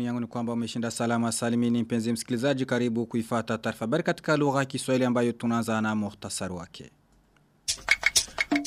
Imani yangu ni kwamba umeshinda salama salimini mpenzi msikilizaji karibu kuifata taarifa habari katika lugha ya Kiswahili ambayo tunaanza na muhtasari wake.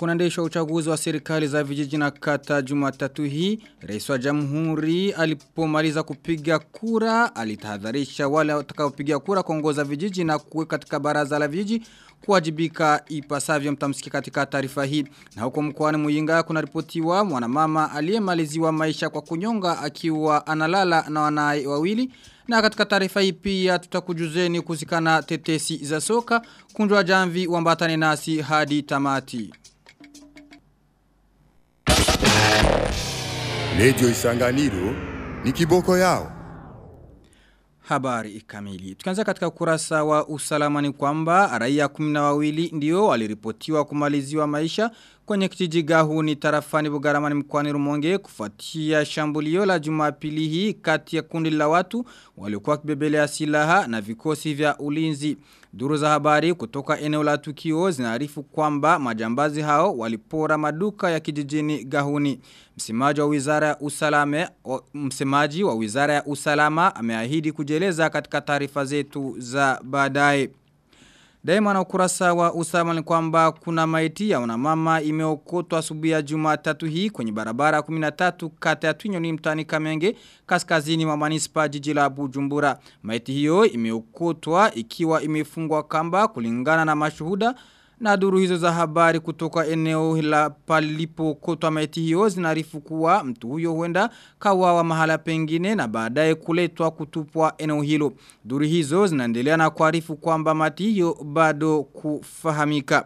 Kunaendeshwa uchaguzi wa serikali za vijiji na kata Jumatatu hii, Rais wa Jamhuri alipomaliza kupiga kura alitahadharisha wale watakaopiga kura kuongoza vijiji na kuweka katika baraza la vijiji kuwajibika ipasavyo mtamsikia katika taarifa hii. Na huko mkoani Muyinga kuna ripotiwa mwanamama aliyemaliziwa maisha kwa kunyonga akiwa analala na wanae wawili. Na katika taarifa hii pia tutakujuzeni kusikana tetesi za soka kunjwa jamvi wambatane nasi hadi tamati. Radio Isanganiro ni kiboko yao. Habari kamili. Tukianza katika kurasa wa usalama ni kwamba raia 12 ndio waliripotiwa kumaliziwa maisha kwenye kijiji Gahuni tarafani Bugaramani mkoani Rumonge kufuatia shambulio la Jumapili hii kati ya kundi la watu waliokuwa kibebelea silaha na vikosi vya ulinzi. Duru za habari kutoka eneo la tukio zinaarifu kwamba majambazi hao walipora maduka ya kijijini Gahuni. Msemaji wa Wizara ya Usalama msemaji wa Wizara ya Usalama ameahidi kujeleza katika taarifa zetu za baadaye. Daima na ukurasa wa usama ni kwamba kuna maiti ya unamama imeokotwa asubuhi ya Jumatatu hii kwenye barabara 13 kata ya Twinyoni mtani Kamenge kaskazini mwa manispa jiji la Bujumbura. Maiti hiyo imeokotwa ikiwa imefungwa kamba kulingana na mashuhuda na duru hizo za habari kutoka eneo la palipo kotwa maiti hiyo zinarifu kuwa mtu huyo huenda kawawa mahala pengine na baadaye kuletwa kutupwa eneo hilo. Duru hizo zinaendelea na kuarifu kwamba mati hiyo bado kufahamika.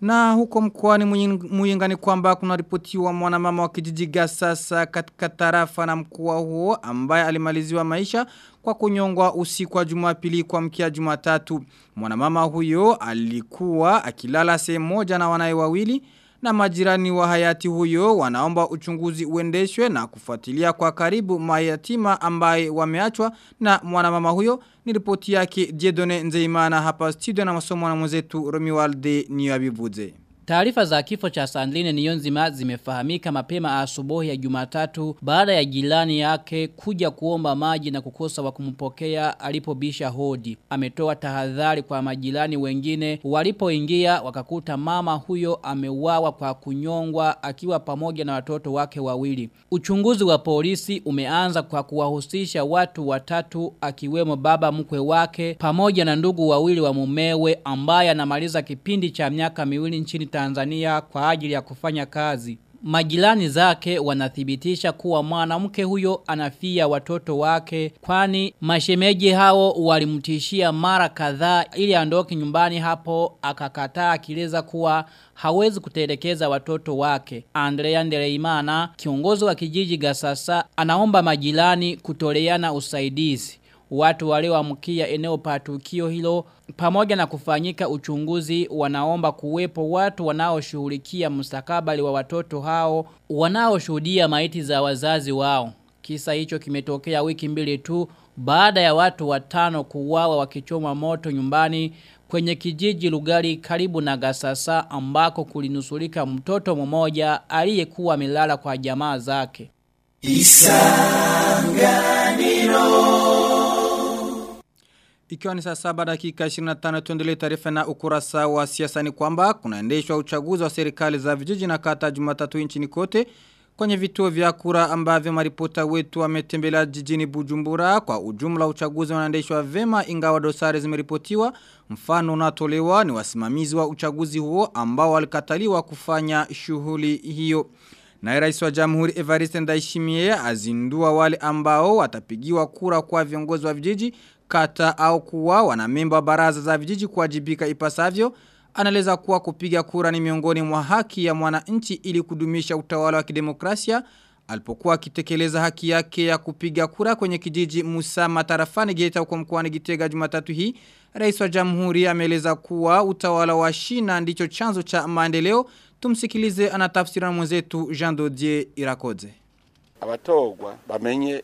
Na huko mkoani Muyinga ni kwamba kuna ripotiwa mwanamama wa kijiji Gasasa katika tarafa na mkua huo ambaye alimaliziwa maisha kwa kunyongwa usiku wa Jumapili kwa mkia Jumatatu. Mwanamama huyo alikuwa akilala sehemu moja na wanaye wawili na majirani wa hayati huyo wanaomba uchunguzi uendeshwe na kufuatilia kwa karibu mayatima ambaye wameachwa na mwanamama huyo ni ripoti yake Jedone Nzeimana hapa studio na masomo na mwenzetu Romualde Niyabivuze. Taarifa za kifo cha Sandrine Niyonzima zimefahamika mapema asubuhi ya Jumatatu baada ya jirani yake kuja kuomba maji na kukosa wa kumpokea alipobisha hodi. Ametoa tahadhari kwa majirani wengine walipoingia wakakuta mama huyo ameuawa kwa kunyongwa akiwa pamoja na watoto wake wawili. Uchunguzi wa polisi umeanza kwa kuwahusisha watu watatu akiwemo baba mkwe wake pamoja na ndugu wawili wa mumewe ambaye anamaliza kipindi cha miaka miwili nchini Tanzania kwa ajili ya kufanya kazi. Majirani zake wanathibitisha kuwa mwanamke huyo anafia watoto wake kwani mashemeji hao walimtishia mara kadhaa ili aondoke nyumbani hapo akakataa akileza kuwa hawezi kutelekeza watoto wake. Andrea Ndereimana, kiongozi wa kijiji Gasasa, anaomba majirani kutoleana usaidizi watu walioamkia eneo patukio hilo pamoja na kufanyika uchunguzi wanaomba kuwepo watu wanaoshughulikia mustakabali wa watoto hao wanaoshuhudia maiti za wazazi wao. Kisa hicho kimetokea wiki mbili tu baada ya watu watano kuwawa wakichoma moto nyumbani kwenye kijiji Lugari karibu na Gasasa ambako kulinusulika mtoto mmoja aliyekuwa amelala kwa jamaa zake. Isanganiro Ikiwa ni saa saba dakika 25 tuendelee taarifa na ukurasa wa siasa. Ni kwamba kunaendeshwa uchaguzi wa serikali za vijiji na kata Jumatatu nchini kote kwenye vituo vya kura ambavyo maripota wetu wametembelea jijini Bujumbura. Kwa ujumla uchaguzi unaendeshwa vema ingawa dosari zimeripotiwa. Mfano unatolewa ni wasimamizi wa uchaguzi huo ambao walikataliwa kufanya shughuli hiyo. Na rais wa jamhuri Evariste Ndayishimiye azindua wale ambao watapigiwa kura kwa viongozi wa vijiji kata au kuwa wanamemba baraza za vijiji kuwajibika ipasavyo anaeleza kuwa kupiga kura ni miongoni mwa haki ya mwananchi ili kudumisha utawala wa kidemokrasia. Alipokuwa akitekeleza haki yake ya kupiga kura kwenye kijiji Musama tarafani Geita huko mkoani Gitega Jumatatu hii rais wa jamhuri ameeleza kuwa utawala wa shina ndicho chanzo cha maendeleo. Tumsikilize anatafsira mwenzetu Jean Dodier Irakoze abatogwa bamenye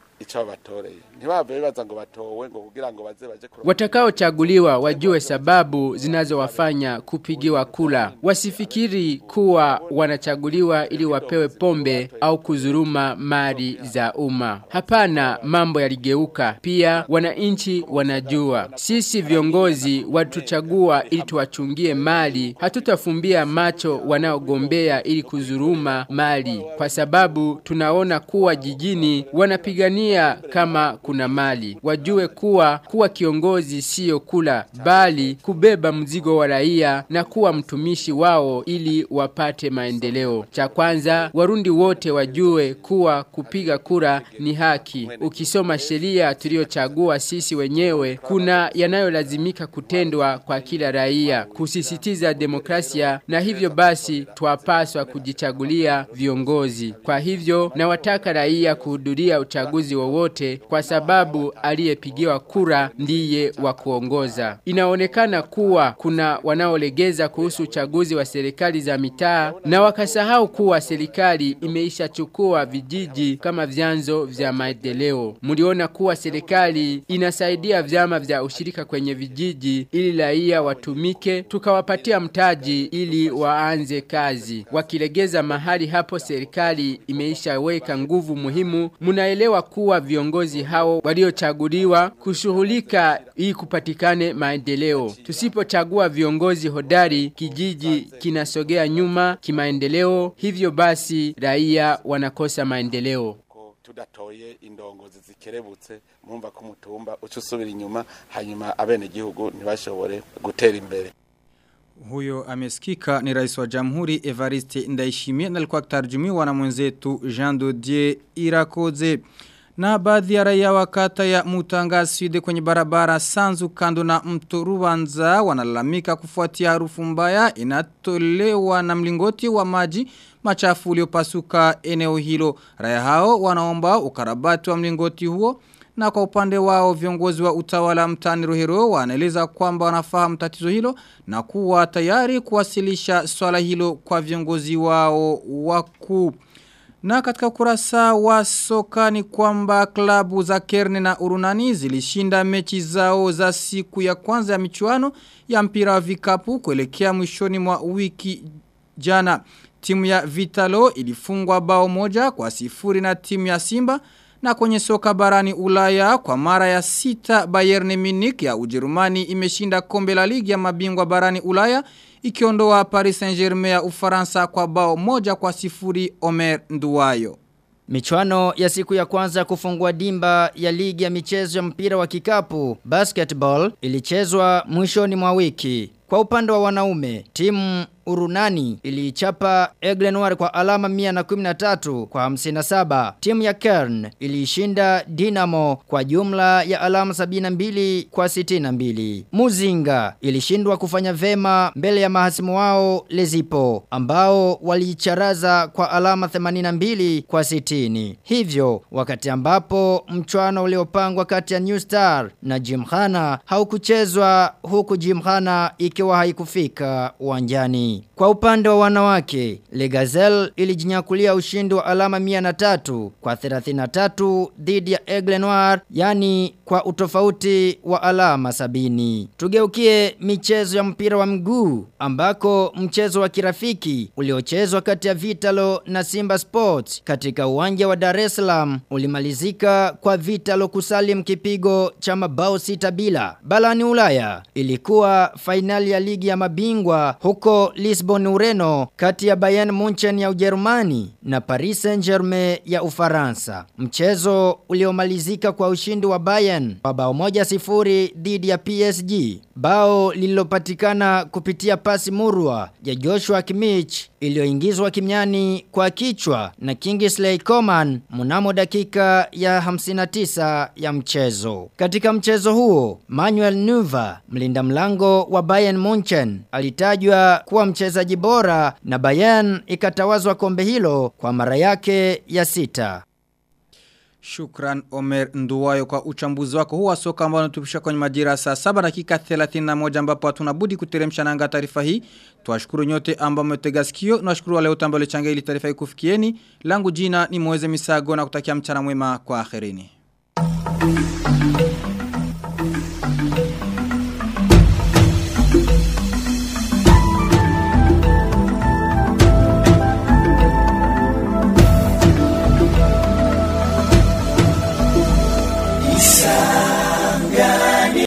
Watakaochaguliwa wajue sababu zinazowafanya kupigiwa kula. Wasifikiri kuwa wanachaguliwa ili wapewe pombe au kuzuruma mali za umma. Hapana, mambo yaligeuka. Pia wananchi wanajua. Sisi viongozi watuchagua ili tuwachungie mali. Hatutafumbia macho wanaogombea ili kuzuruma mali. Kwa sababu tunaona kuwa jijini wanapigania kama kuna mali. Wajue kuwa kuwa kiongozi sio kula bali kubeba mzigo wa raia na kuwa mtumishi wao ili wapate maendeleo. Cha kwanza warundi wote wajue kuwa kupiga kura ni haki. Ukisoma sheria tuliyochagua sisi wenyewe kuna yanayolazimika kutendwa kwa kila raia kusisitiza demokrasia na hivyo basi twapaswa kujichagulia viongozi. Kwa hivyo nawataka raia kuhudhuria uchaguzi wowote kwa sababu aliyepigiwa kura ndiye wa kuongoza. Inaonekana kuwa kuna wanaolegeza kuhusu uchaguzi wa serikali za mitaa na wakasahau kuwa serikali imeishachukua vijiji kama vyanzo vya maendeleo. Mliona kuwa serikali inasaidia vyama vya ushirika kwenye vijiji ili raia watumike, tukawapatia mtaji ili waanze kazi. Wakilegeza mahali hapo serikali imeishaweka nguvu muhimu, munaelewa kuwa viongozi hao waliochaguliwa kushughulika ili kupatikane maendeleo. Tusipochagua viongozi hodari, kijiji kinasogea nyuma kimaendeleo, hivyo basi raia wanakosa maendeleo. tudatoye indongozi zikerebutse mumva ko mutumba ucusubira inyuma hanyuma abene gihugu ntibashobore gutera imbere Huyo amesikika ni rais wa jamhuri Evariste Ndaishimie na alikuwa akitarjumiwa na mwenzetu Jean Dodier Irakoze. Na baadhi ya raia wa kata ya Mutanga Sud kwenye barabara Sanzu kando na mto Ruwanza wanalalamika kufuatia harufu mbaya inatolewa na mlingoti wa maji machafu uliopasuka eneo hilo. Raia hao wanaomba ukarabati wa mlingoti huo na kwa upande wao viongozi wa utawala mtani Rohero wanaeleza kwamba wanafahamu tatizo hilo na kuwa tayari kuwasilisha swala hilo kwa viongozi wao wakuu. Na katika kurasa wa soka ni kwamba klabu za Kerne na Urunani zilishinda mechi zao za siku ya kwanza ya michuano ya mpira wa vikapu kuelekea mwishoni mwa wiki jana. Timu ya Vitalo ilifungwa bao moja kwa sifuri na timu ya Simba na kwenye soka barani ulaya kwa mara ya sita Bayern Munich ya Ujerumani imeshinda kombe la ligi ya mabingwa barani ulaya ikiondoa Paris Saint-Germain ya Ufaransa kwa bao moja kwa sifuri Omer Nduwayo. Michuano ya siku ya kwanza kufungua dimba ya ligi ya michezo ya mpira wa kikapu basketball ilichezwa mwishoni mwa wiki. Kwa upande wa wanaume, timu Urunani iliichapa Eglenwar kwa alama 113 kwa 57. Timu ya Kern iliishinda Dinamo kwa jumla ya alama 72 kwa 62. Muzinga ilishindwa kufanya vema mbele ya mahasimu wao Lezipo ambao waliicharaza kwa alama 82 kwa 60. Hivyo wakati ambapo mchwano uliopangwa kati ya New Star na Jimhana haukuchezwa huku Jimhana ikiwa haikufika uwanjani. 많이 Kwa upande wa wanawake, Le Gazelle ilijinyakulia ushindi wa alama 103 kwa 33 dhidi ya Aigle Noir, yani kwa utofauti wa alama sabini. Tugeukie michezo ya mpira wa mguu ambako mchezo wa kirafiki uliochezwa kati ya Vitalo na Simba Sports katika uwanja wa Dar es Salaam ulimalizika kwa Vitalo kusalim kipigo cha mabao sita bila. Balani Ulaya ilikuwa fainali ya ligi ya mabingwa huko Lisbon Ureno kati ya Bayern Munchen ya Ujerumani na Paris Saint-Germain ya Ufaransa. Mchezo uliomalizika kwa ushindi wa Bayern kwa bao moja sifuri dhidi ya PSG. Bao lililopatikana kupitia pasi murwa ya Joshua Kimmich iliyoingizwa kimyani kwa kichwa na Kingsley Coman mnamo dakika ya 59 ya mchezo. Katika mchezo huo, Manuel Neuer, mlinda mlango wa Bayern Munchen, alitajwa kuwa mchezaji bora na Bayern ikatawazwa kombe hilo kwa mara yake ya sita. Shukran Omer Nduwayo kwa uchambuzi wako huwa soka ambao natupisha kwenye majira saa 7 dakika 31 ambapo hatuna budi kuteremsha nanga taarifa hii. Tuwashukuru nyote ambao mmetega sikio na washukuru wale wote ambao walichangia ili taarifa hii kufikieni. Langu jina ni Moeze Misago na kutakia mchana mwema kwa akhirini.